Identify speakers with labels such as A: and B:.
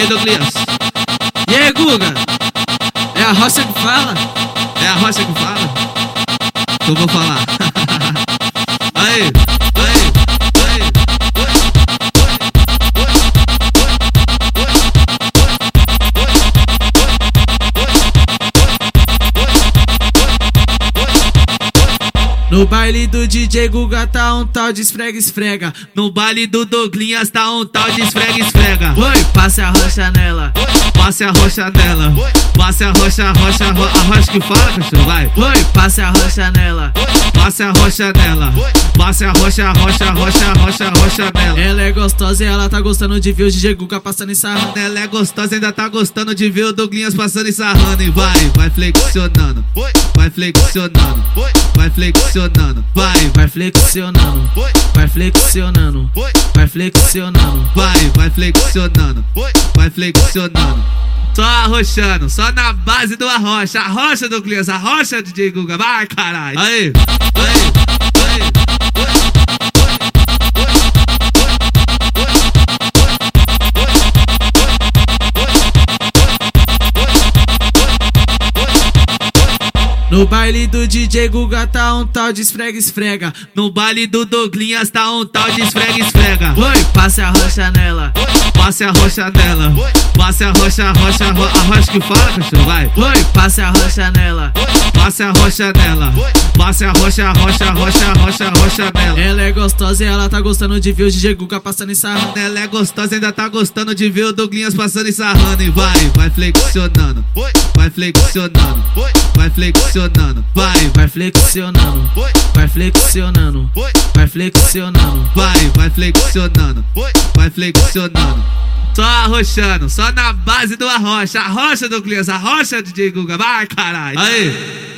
A: E aí, Douglas?
B: E aí, Guga? É a roça que fala?
A: É a rocha que fala? Então vou falar. aí, aí.
B: No baile do DJ Guga tá um tal de esfrega esfrega.
A: No baile do Douglinhas tá um tal de esfrega esfrega.
B: Oi, passe a rocha nela.
A: Passe a rocha nela. Passe a rocha, rocha, ro a rocha que fala, cachorro, vai.
B: Passe a rocha nela.
A: Passe a rocha nela. Passe a rocha, rocha, rocha, rocha, rocha nela.
B: Ela é gostosa e ela tá gostando de ver o DJ Guga passando em sarrando.
A: Ela é gostosa, ainda tá gostando de ver o Douglinhas passando e sarrando. E vai, vai flexionando. Vai flexionando. Vai flexionando. Vai,
B: Vai flexionando, vai flexionando, vai flexionando.
A: vai, vai flexionando. Vai flexionando. Só arrochando, só na base do arrocha. Arrocha, Douglinhas, arrocha, DJ Guga. Vai, caralho. Aí, aí,
B: No baile do DJ Guga tá um tal de esfrega esfrega.
A: No baile do Douglinhas tá um tal de esfrega esfrega.
B: Oi, passe a rocha nela.
A: Passe a rocha nela. Passe a rocha, rocha, ro a rocha que fala, cachorro, vai.
B: Oi, passe a rocha nela.
A: Passe a rocha nela. Passe a rocha, rocha, rocha, rocha, rocha nela.
B: Ela é gostosa e ela tá gostando de ver o DJ Guga passando em sarrando.
A: Ela é gostosa, ainda tá gostando de ver o Douglinhas passando e sarrando. E vai, vai flexionando. Vai flexionando. Vai flexionando. Vai,
B: Vai flexionando, vai flexionando, vai flexionando.
A: vai, vai flexionando. Vai flexionando. Só arrochando, só na base do arrocha. Arrocha, Douglinhas, arrocha, DJ Guga. Vai, caralho. Aí,